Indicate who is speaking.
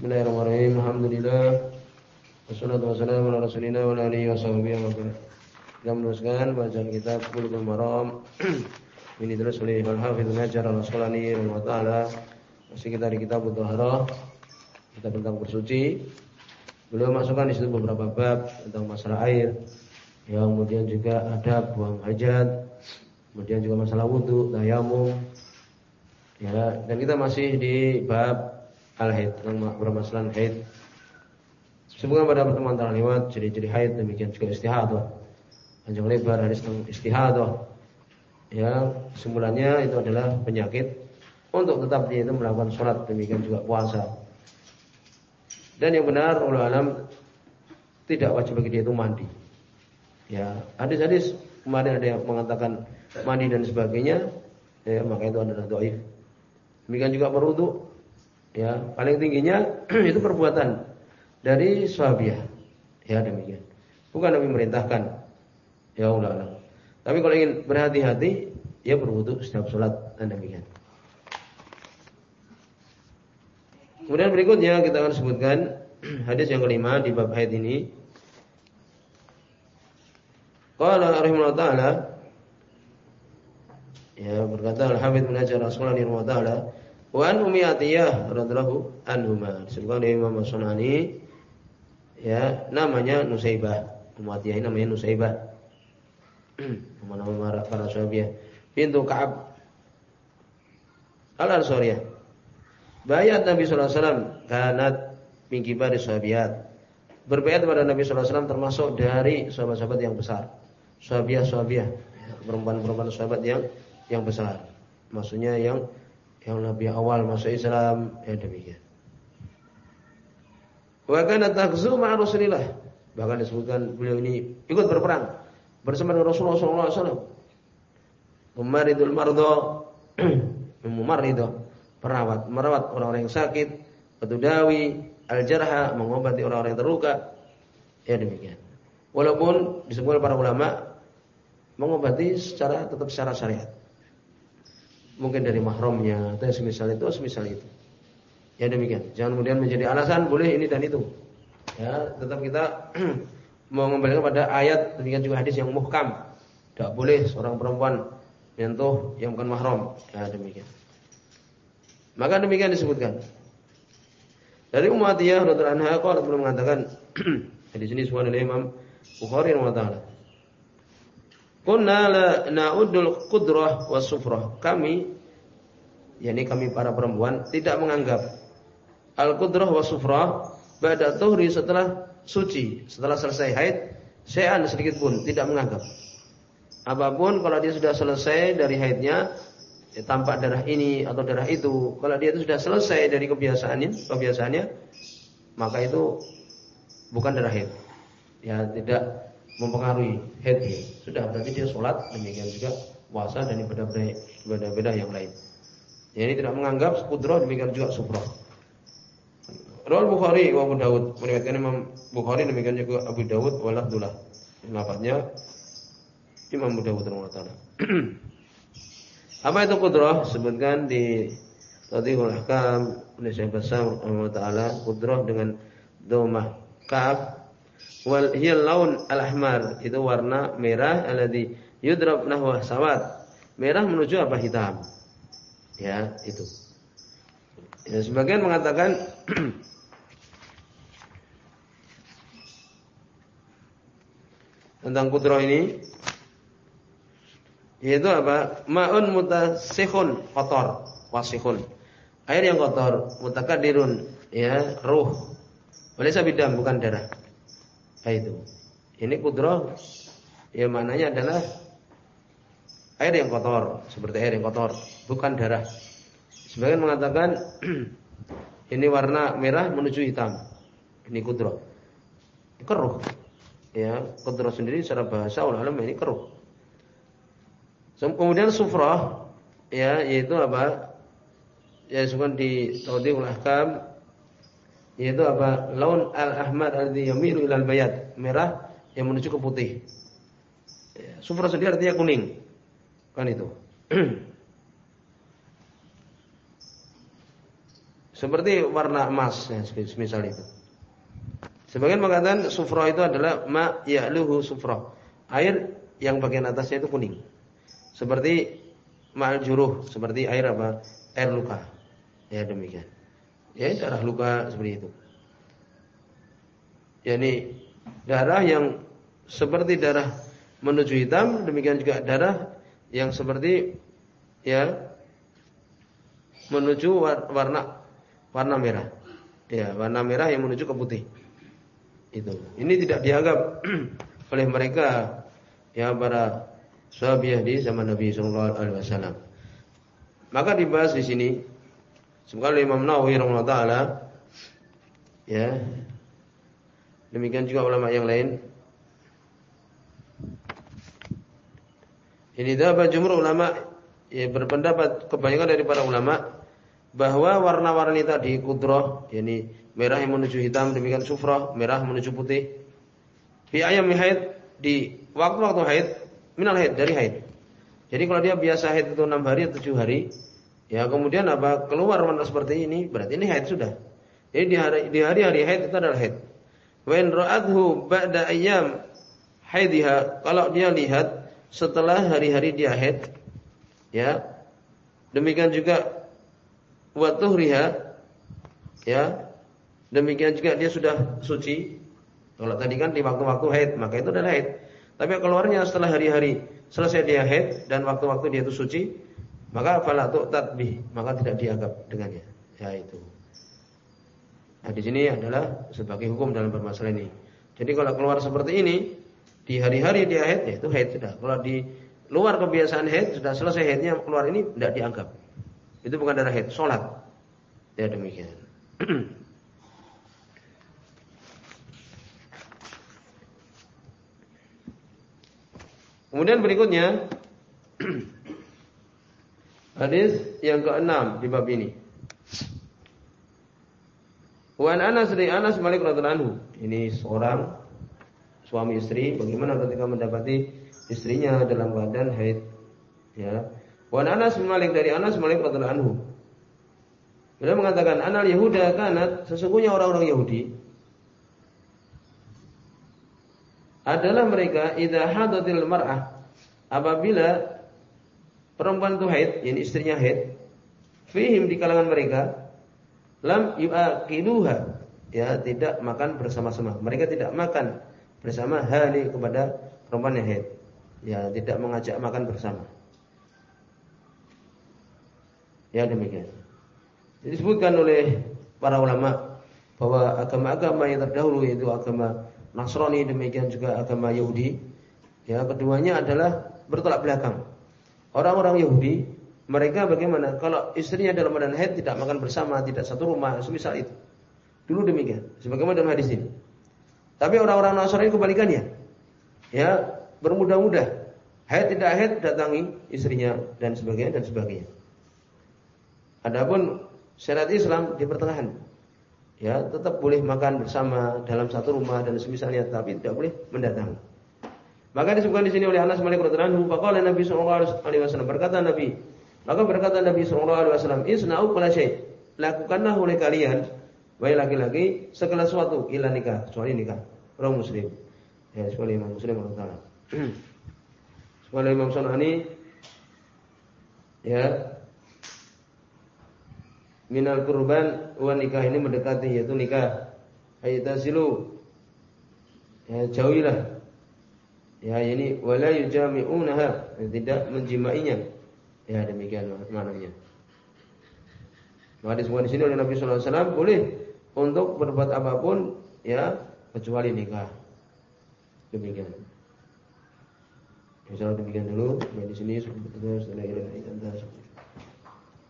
Speaker 1: Bismillahirrahmanirrahim. Alhamdulillah. Wassalatu wassalamu ala Rasulillah wa alihi washabihi wa. Kita meneruskan bacaan kitab Bulughul Maram. Ini terus oleh Al-Hafidz Hajar Al-Asqalani rahimahullah taala. Masih kita di kitab Thaharah. Kita tentang bersuci. Beliau masukkan di situ beberapa bab tentang masalah air. Ya, kemudian juga ada buang hajat. Kemudian juga masalah wudhu, tayamum. Ya, dan kita masih di bab al-haid tentang permasalahan haid. Sebutkan pada pertemuan terlewat ciri-ciri haid demikian juga istihadah. Panjang lebar hadis tentang istihadah. Ya, semulanya itu adalah penyakit untuk tetap dia itu melakukan sholat demikian juga puasa. Dan yang benar ulama alam tidak wajib bagi dia itu mandi. Ya, hadis-hadis kemarin ada yang mengatakan mandi dan sebagainya, ya maka itu adalah doif. Demikian juga berwudu, Ya, paling tingginya itu perbuatan dari sahabiah. Ya demikian. Bukan Nabi merintahkan. Ya Allah. Tapi kalau ingin berhati-hati, ya berwudu setiap sholat dan demikian. Kemudian berikutnya kita akan sebutkan hadis yang kelima di bab haid ini. Qala rahimahullah taala ya berkata Al-Hafidz bin Hajar rahimahullah taala Wa an Ummi Atiyah radhiyallahu anhuma. Disebutkan Imam Sunani ya namanya Nusaibah. Ummu Atiyah ini namanya Nusaibah. Nama-nama para sahabat. Pintu Ka'ab Al-Ansariyah. Bayat Nabi sallallahu alaihi wasallam kanat min kibari sahabiat. Kepada Nabi wasallam termasuk dari sahabat-sahabat yang besar. Sahabiah-sahabiah, perempuan-perempuan sahabat yang yang besar. Maksudnya yang yang lebih awal masuk Islam ya demikian. Wa kana taghzu ma'a Rasulillah. Bahkan disebutkan beliau ini ikut berperang bersama dengan Rasulullah sallallahu alaihi wasallam. Umaridul mardo perawat, merawat orang-orang yang sakit, petudawi, al-jarha, mengobati orang-orang yang terluka. Ya demikian. Walaupun disebut para ulama mengobati secara tetap secara syariat mungkin dari mahramnya atau semisal itu semisal itu. Ya demikian. Jangan kemudian menjadi alasan boleh ini dan itu. Ya, tetap kita mau mengembalikan pada ayat demikian juga hadis yang muhkam. Tidak boleh seorang perempuan menyentuh yang bukan mahram. Ya demikian. Maka demikian disebutkan. Dari Ummu Atiyah radhiyallahu anha qalat mengatakan di sini suara Imam Bukhari rahimahullah Kunna na'udul qudrah was sufrah. Kami yakni kami para perempuan tidak menganggap al qudrah was sufrah ba'da tuhri setelah suci, setelah selesai haid, syai'an sedikit pun tidak menganggap. Apa pun kalau dia sudah selesai dari haidnya ya, tampak darah ini atau darah itu, kalau dia itu sudah selesai dari kebiasaannya, kebiasaannya maka itu bukan darah haid. Ya, tidak mempengaruhi haidnya. Sudah berarti dia sholat demikian juga puasa dan ibadah-ibadah yang lain. Ini tidak menganggap kudroh demikian juga sufroh. Rawal Bukhari wa Abu Dawud meriwayatkan Imam Bukhari demikian juga Abu Dawud wa Abdullah. Lafaznya Imam Abu Dawud taala. Apa itu kudroh? Sebutkan di Tadhihul Ahkam oleh Syekh Basam taala kudroh dengan domah kaf Wal hiya laun al-ahmar itu warna merah alladhi yudrab nahwa sawat. Merah menuju apa hitam. Ya, itu. Ya, sebagian mengatakan tentang kudroh ini yaitu apa? Ma'un mutasikhun kotor, wasihun. Air yang kotor, mutakadirun, ya, ruh. Boleh sabidam bukan darah. Nah, itu. Ini kudroh ya maknanya adalah air yang kotor, seperti air yang kotor, bukan darah. Sebagian mengatakan ini warna merah menuju hitam. Ini kudroh. Keruh. Ya, kudroh sendiri secara bahasa ulama ini keruh. Kemudian sufrah ya yaitu apa? Ya disebutkan di Taudihul Ahkam yaitu apa? Laun al-ahmar alladhi yamilu ilal bayat, merah yang menuju ke putih. Ya, sufra sendiri artinya kuning. Kan itu. Seperti warna emas ya, misal itu. Sebagian mengatakan sufra itu adalah ma ya'luhu sufra. Air yang bagian atasnya itu kuning. Seperti ma'al juruh, seperti air apa? Air luka. Ya demikian. Ya darah luka seperti itu. Yani darah yang seperti darah menuju hitam, demikian juga darah yang seperti ya menuju warna warna merah. Ya, warna merah yang menuju ke putih. Itu. Ini tidak dianggap oleh mereka ya para sahabat di zaman Nabi sallallahu alaihi wasallam. Maka dibahas di sini sebagai Imam Nawawi rahimahullah taala ya. Demikian juga ulama yang lain. Ini dapat jumhur ulama ya berpendapat kebanyakan dari para ulama bahwa warna-warni tadi kudroh, yakni merah yang menuju hitam, demikian sufrah, merah menuju putih. Fi ayam haid di waktu-waktu haid, minal haid dari haid. Jadi kalau dia biasa haid itu 6 hari atau 7 hari, ya kemudian apa keluar warna seperti ini, berarti ini haid sudah. Jadi di hari di hari-hari haid itu adalah haid. Wa in ra'athu ba'da ayyam haidiha, kalau dia lihat setelah hari-hari dia haid, ya. Demikian juga wa tuhriha ya demikian juga dia sudah suci kalau tadi kan di waktu-waktu haid maka itu adalah haid tapi keluarnya setelah hari-hari selesai dia haid dan waktu-waktu dia itu suci maka fala tu'tat maka tidak dianggap dengannya. Ya itu. Nah di sini adalah sebagai hukum dalam permasalahan ini. Jadi kalau keluar seperti ini di hari-hari dia haid ya itu haid sudah. Kalau di luar kebiasaan haid sudah selesai haidnya keluar ini tidak dianggap. Itu bukan darah haid, sholat. Ya demikian. Kemudian berikutnya hadis yang keenam di bab ini. Wan Anas dari Anas Malik radhiallahu anhu. Ini seorang suami istri bagaimana ketika mendapati istrinya dalam keadaan haid ya Wan Anas Malik dari Anas Malik radhiyallahu anhu. Beliau mengatakan, "Anal Yahuda kanat sesungguhnya orang-orang Yahudi adalah mereka idza hadatil mar'ah apabila perempuan itu haid, yakni istrinya haid, fihim di kalangan mereka lam yu'aqiluha ya tidak makan bersama-sama. Mereka tidak makan bersama hali kepada perempuan yang haid. Ya, tidak mengajak makan bersama. Ya demikian. Disebutkan oleh para ulama bahwa agama-agama yang terdahulu yaitu agama Nasrani demikian juga agama Yahudi ya keduanya adalah bertolak belakang. Orang-orang Yahudi mereka bagaimana? Kalau istrinya dalam badan haid tidak makan bersama, tidak satu rumah, semisal itu. Dulu demikian, sebagaimana dalam hadis ini. Tapi orang-orang Nasrani kebalikannya. Ya, bermudah-mudah. Haid tidak haid datangi istrinya dan sebagainya dan sebagainya. Adapun syariat Islam di pertengahan. Ya, tetap boleh makan bersama dalam satu rumah dan semisalnya tapi tidak boleh mendatangi. Maka disebutkan di sini oleh Anas Malik radhiyallahu anhu, faqala Nabi sallallahu alaihi wasallam berkata Nabi, maka berkata Nabi sallallahu alaihi wasallam, "Isna'u kulla syai." Lakukanlah oleh kalian wahai laki-laki segala sesuatu ila nikah, kecuali nikah. Orang muslim. Ya, kecuali Imam Muslim Allah Taala. Imam Sunani ya minal kurban wa nikah ini mendekati yaitu nikah ayatasilu ya jauhilah ya ini wala yujami'unaha tidak menjimainya. Ya demikian maknanya. Maka disebutkan di sini oleh Nabi sallallahu alaihi wasallam boleh untuk berbuat apa pun ya kecuali nikah. Demikian. Insyaallah demikian dulu. Di sini. Sudah terus